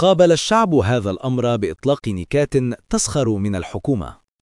قابل الشعب هذا الأمر بإطلاق نكات تسخر من الحكومة.